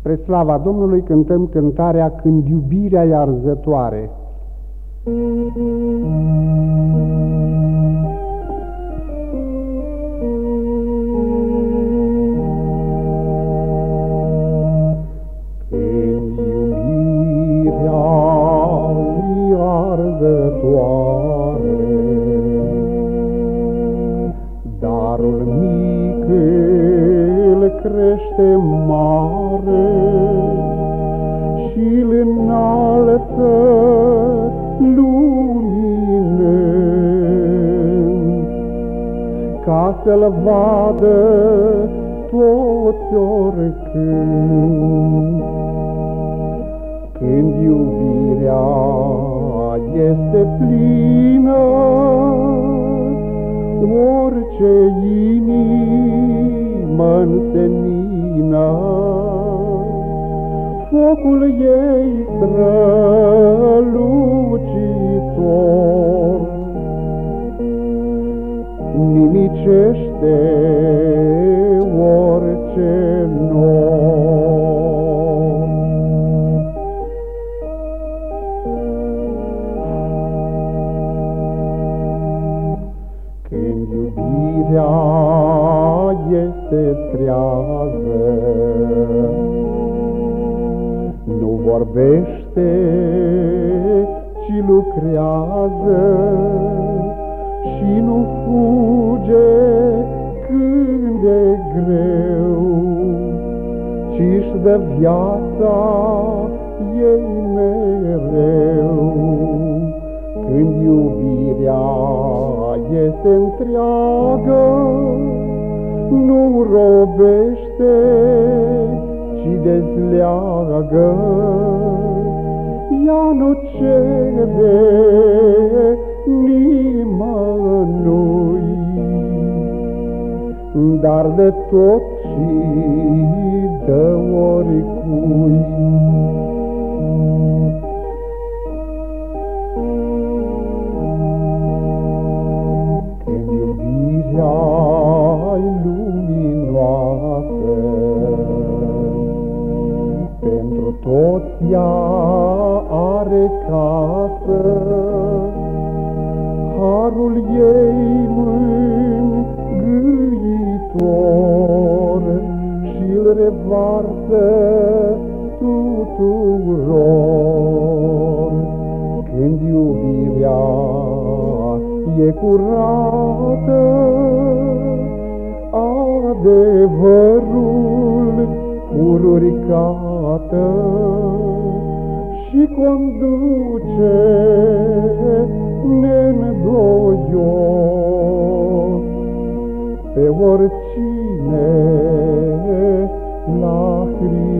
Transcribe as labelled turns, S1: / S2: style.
S1: Spre slava Domnului cântăm cântarea Când iubirea e arzătoare. Când iubirea e arzătoare, Darul mic îl crește ca să-l vadă toți oricând. Când iubirea este plină, orice inimă însenină, focul ei strălucitor nimicește orice nor. Când iubirea este trează, nu vorbește, ci lucrează și nu fuge când e greu, ci își dă viața ei mereu. Când iubirea este întreagă, nu robește, ci dezleagă. Ea nu cere dar de tot și dă oricui. Când iubirea luminoasă, pentru toți ea are casă, harul ei și-l revarsă tuturor. Când iubirea e curată, adevărul pururicată și conduce neîndoios pe oricine la Hristos.